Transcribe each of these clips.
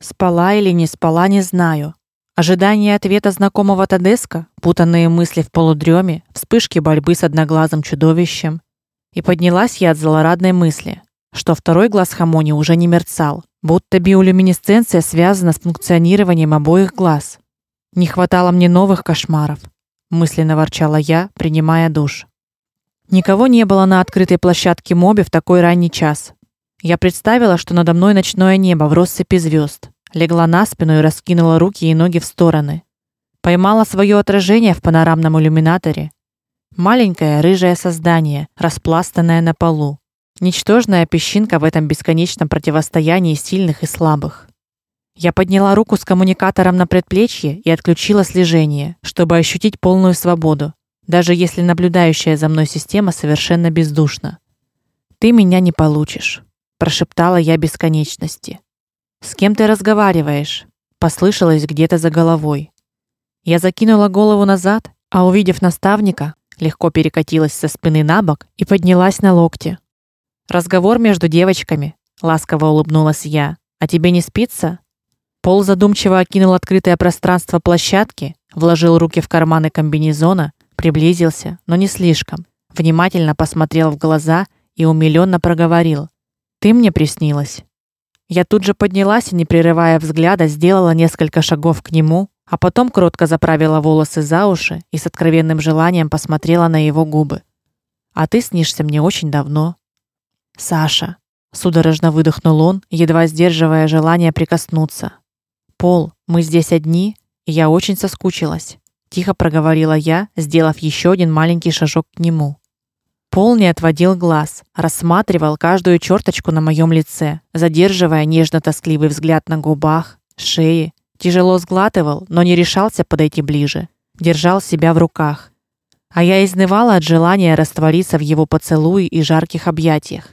Спала или не спала, не знаю. Ожидание ответа знакомого Тадеска, путанные мысли в полудреме, вспышки борьбы с одноглазым чудовищем. И поднялась я от злорадной мысли, что второй глаз Хамони уже не мерцал, будто биолюминесценция связана с функционированием обоих глаз. Не хватало мне новых кошмаров, мысленно ворчала я, принимая душ. Никого не было на открытой площадке моби в такой ранний час. Я представила, что надо мной ночное небо в россыпи звезд. Легла на спину и раскинула руки и ноги в стороны. Поймала свое отражение в панорамном иллюминаторе. Маленькое рыжее создание, распластанное на полу. Ничтожная песчинка в этом бесконечном противостоянии сильных и слабых. Я подняла руку с коммуникатором на предплечье и отключила слежение, чтобы ощутить полную свободу, даже если наблюдающая за мной система совершенно бездушна. Ты меня не получишь, прошептала я бесконечности. С кем ты разговариваешь? послышалось где-то за головой. Я закинула голову назад, а увидев наставника, легко перекатилась со спины на бок и поднялась на локте. Разговор между девочками, ласково улыбнулась я. А тебе не спится? Пол задумчиво окинул открытое пространство площадки, вложил руки в карманы комбинезона, приблизился, но не слишком. Внимательно посмотрел в глаза и умилённо проговорил: "Ты мне приснилась". Я тут же поднялась и, не прерывая взгляда, сделала несколько шагов к нему, а потом кротко заправила волосы за уши и с откровенным желанием посмотрела на его губы. А ты снишься мне очень давно. Саша, судорожно выдохнул он, едва сдерживая желание прикоснуться. Пол, мы здесь одни, и я очень соскучилась, тихо проговорила я, сделав еще один маленький шажок к нему. Пол не отводил глаз, рассматривал каждую черточку на моем лице, задерживая нежно-тоскливый взгляд на губах, шее, тяжело сглатывал, но не решался подойти ближе, держал себя в руках. А я изнывала от желания раствориться в его поцелуе и жарких объятиях.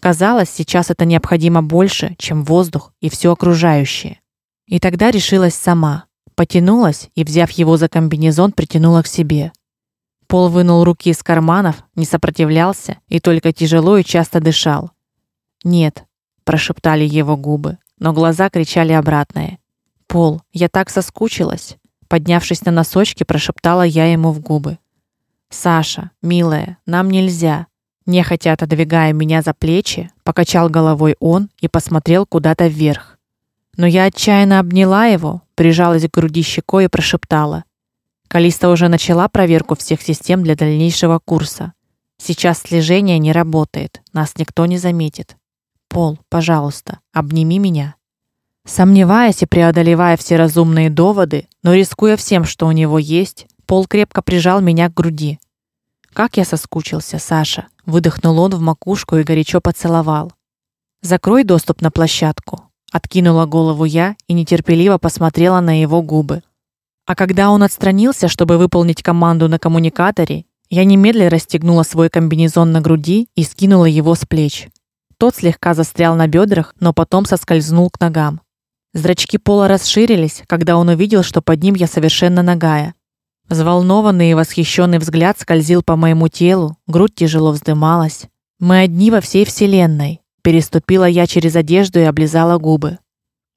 Казалось, сейчас это необходимо больше, чем воздух и все окружающее. И тогда решилась сама, потянулась и, взяв его за комбинезон, притянула к себе. Пол вынул руки из карманов, не сопротивлялся и только тяжело и часто дышал. "Нет", прошептали его губы, но глаза кричали обратное. "Пол, я так соскучилась", поднявшись на носочки, прошептала я ему в губы. "Саша, милая, нам нельзя", нехотя отодвигая меня за плечи, покачал головой он и посмотрел куда-то вверх. Но я отчаянно обняла его, прижалась к груди щекой и прошептала: "Калиста уже начала проверку всех систем для дальнейшего курса. Сейчас слежение не работает, нас никто не заметит. Пол, пожалуйста, обними меня". Сомневаясь и преодолевая все разумные доводы, но рискуя всем, что у него есть, Пол крепко прижал меня к груди. Как я соскучился, Саша, выдохнул он в макушку и горячо поцеловал. Закрой доступ на площадку, Откинула голову я и нетерпеливо посмотрела на его губы. А когда он отстранился, чтобы выполнить команду на коммуникаторе, я немедленно расстегнула свой комбинезон на груди и скинула его с плеч. Тот слегка застрял на бедрах, но потом соскользнул к ногам. Зрачки Пола расширились, когда он увидел, что под ним я совершенно нагая. Взволнованный и восхищенный взгляд скользил по моему телу, грудь тяжело вздымалась. Мы одни во всей вселенной. Переступила я через одежду и облизала губы.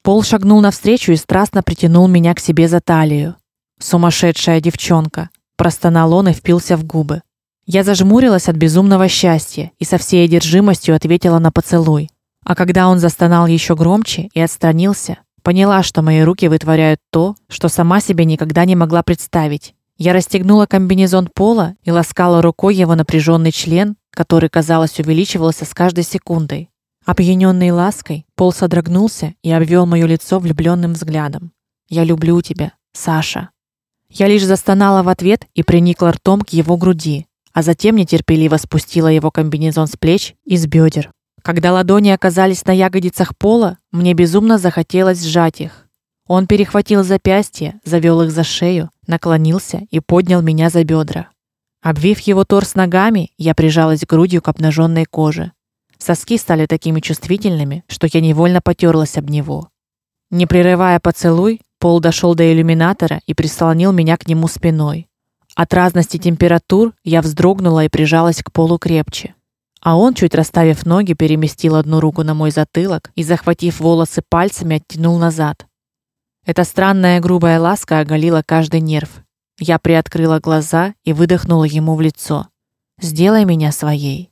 Пол шагнул навстречу и страстно притянул меня к себе за талию. Сумасшедшая девчонка, простонал он и впился в губы. Я зажмурилась от безумного счастья и со всей одержимостью ответила на поцелуй. А когда он застонал еще громче и отстранился, поняла, что мои руки вытворяют то, что сама себе никогда не могла представить. Я расстегнула комбинезон пола и ласкала рукой его напряженный член, который, казалось, увеличивался с каждой секундой. Опьянённый лаской, Пол содрогнулся и обвел моё лицо влюблённым взглядом. Я люблю тебя, Саша. Я лишь застонала в ответ и приникла ртом к его груди, а затем нетерпеливо спустила его комбинезон с плеч и с бедер. Когда ладони оказались на ягодицах Пола, мне безумно захотелось сжать их. Он перехватил запястья, завёл их за шею, наклонился и поднял меня за бедра. Обвив его торс ногами, я прижалась грудью к обнаженной коже. Соски стали такими чувствительными, что я невольно потёрлась об него. Не прерывая поцелуй, Пол дошёл до иллюминатора и прислонил меня к нему спиной. От разности температур я вздрогнула и прижалась к полу крепче. А он, чуть расставив ноги, переместил одну руку на мой затылок и, захватив волосы пальцами, оттянул назад. Эта странная грубая ласка оголила каждый нерв. Я приоткрыла глаза и выдохнула ему в лицо: "Сделай меня своей".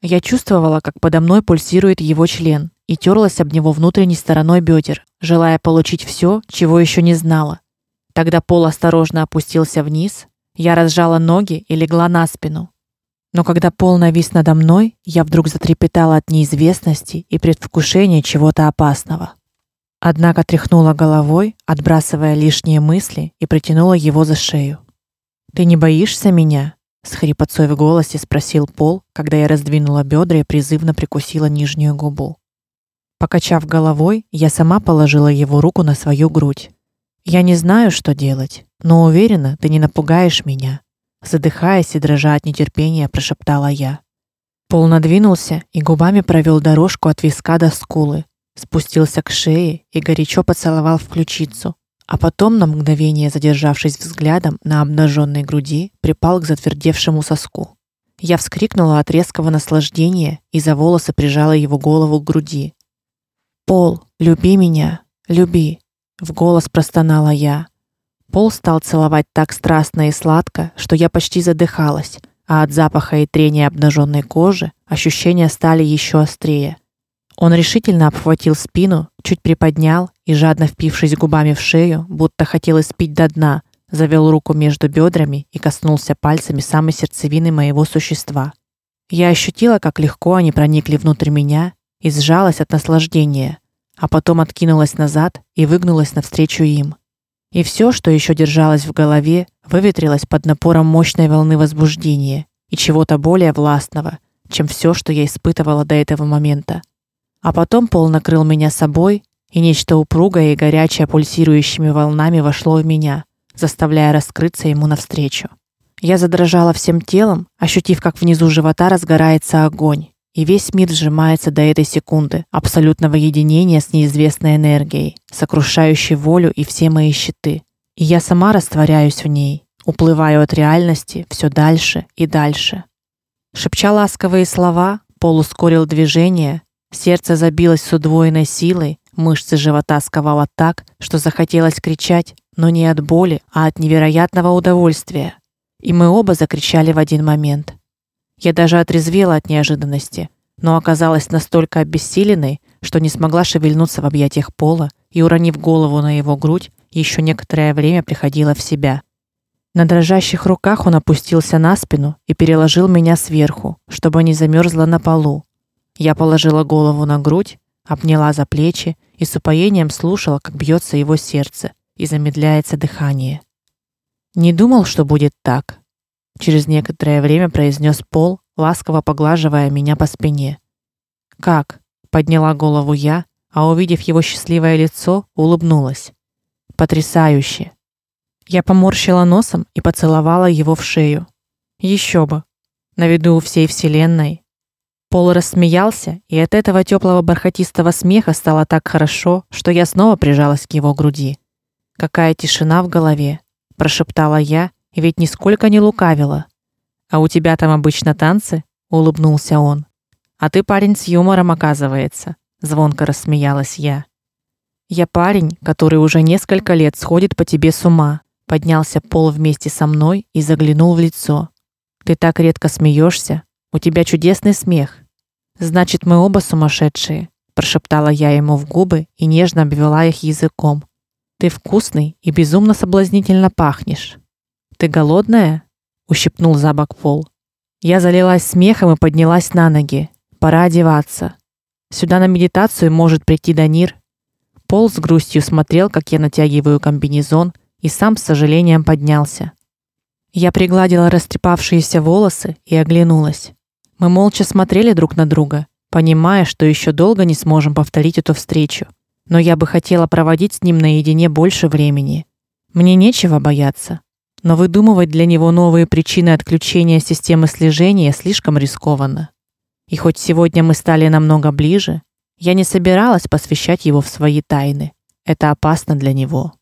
Я чувствовала, как подо мной пульсирует его член, и терлась об него внутренней стороной бедер, желая получить все, чего еще не знала. Тогда пол осторожно опустился вниз, я разжала ноги и легла на спину. Но когда пол навис надо мной, я вдруг затрепетала от неизвестности и предвкушения чего-то опасного. Однако тряхнула головой, отбрасывая лишние мысли, и протянула его за шею. Ты не боишься меня? с хрипотцой в голосе спросил Пол, когда я раздвинула бедра и призывно прикусила нижнюю губу. Покачав головой, я сама положила его руку на свою грудь. Я не знаю, что делать, но уверена, ты не напугаешь меня, задыхаясь и дрожа от нетерпения, прошептала я. Пол надвинулся и губами провел дорожку от виска до скулы, спустился к шее и горячо поцеловал в ключицу, а потом на мгновение, задержавшись взглядом на обнаженной груди, припал к затвердевшему соску. Я вскрикнула от резкого наслаждения и за волосы прижала его голову к груди. Пол, люби меня, люби, в голос простонала я. Пол стал целовать так страстно и сладко, что я почти задыхалась, а от запаха и трения обнаженной кожи ощущения стали еще острее. Он решительно обхватил спину, чуть приподнял и жадно впившись губами в шею, будто хотел испить до дна, завел руку между бедрами и коснулся пальцами самой сердцевины моего существа. Я ощутила, как легко они проникли внутрь меня и сжалась от наслаждения а потом откинулась назад и выгнулась навстречу им. И все, что еще держалось в голове, выветрилось под напором мощной волны возбуждения и чего-то более властного, чем все, что я испытывала до этого момента. А потом пол накрыл меня собой, и нечто упругое и горячее пульсирующими волнами вошло в меня, заставляя раскрыться ему навстречу. Я задрожала всем телом, ощутив, как внизу живота разгорается огонь, и весь мир сжимается до этой секунды абсолютного единения с неизвестной энергией, сокрушающей волю и все мои щиты. И я сама растворяюсь в ней, уплываю от реальности все дальше и дальше. Шепча ласковые слова, Пол движение, сердце забилось с удвоенной силой, мышцы живота сковало так, что захотелось кричать, но не от боли, а от невероятного удовольствия. И мы оба закричали в один момент. Я даже отрезвела от неожиданности, но оказалась настолько обессиленной, что не смогла шевельнуться в объятиях Пола и уронив голову на его грудь, еще некоторое время приходила в себя. На дрожащих руках он опустился на спину и переложил меня сверху, чтобы не замерзла на полу. Я положила голову на грудь, обняла за плечи и с упоением слушала, как бьется его сердце и замедляется дыхание. Не думал, что будет так, через некоторое время произнес Пол, ласково поглаживая меня по спине. Как? подняла голову я, а увидев его счастливое лицо, улыбнулась. Потрясающе. Я поморщила носом и поцеловала его в шею. Еще бы. На виду у всей вселенной. Пол рассмеялся, и от этого теплого бархатистого смеха стало так хорошо, что я снова прижалась к его груди. Какая тишина в голове, прошептала я и ведь нисколько не лукавила. А у тебя там обычно танцы? улыбнулся он. А ты парень с юмором, оказывается, звонко рассмеялась я. Я парень, который уже несколько лет сходит по тебе с ума. Поднялся Пол вместе со мной и заглянул в лицо. Ты так редко смеешься, у тебя чудесный смех. Значит, мы оба сумасшедшие, прошептала я ему в губы и нежно обвела их языком. Ты вкусный и безумно соблазнительно пахнешь. Ты голодная? ущипнул за бок Пол. Я залилась смехом и поднялась на ноги. Пора одеваться. Сюда на медитацию может прийти Данир. Пол с грустью смотрел, как я натягиваю комбинезон, и сам с сожалением поднялся. Я пригладила растрепавшиеся волосы и оглянулась. Мы молча смотрели друг на друга, понимая, что еще долго не сможем повторить эту встречу. Но я бы хотела проводить с ним наедине больше времени. Мне нечего бояться но выдумывать для него новые причины отключения системы слежения слишком рискованно. И хоть сегодня мы стали намного ближе, я не собиралась посвящать его в свои тайны. Это опасно для него.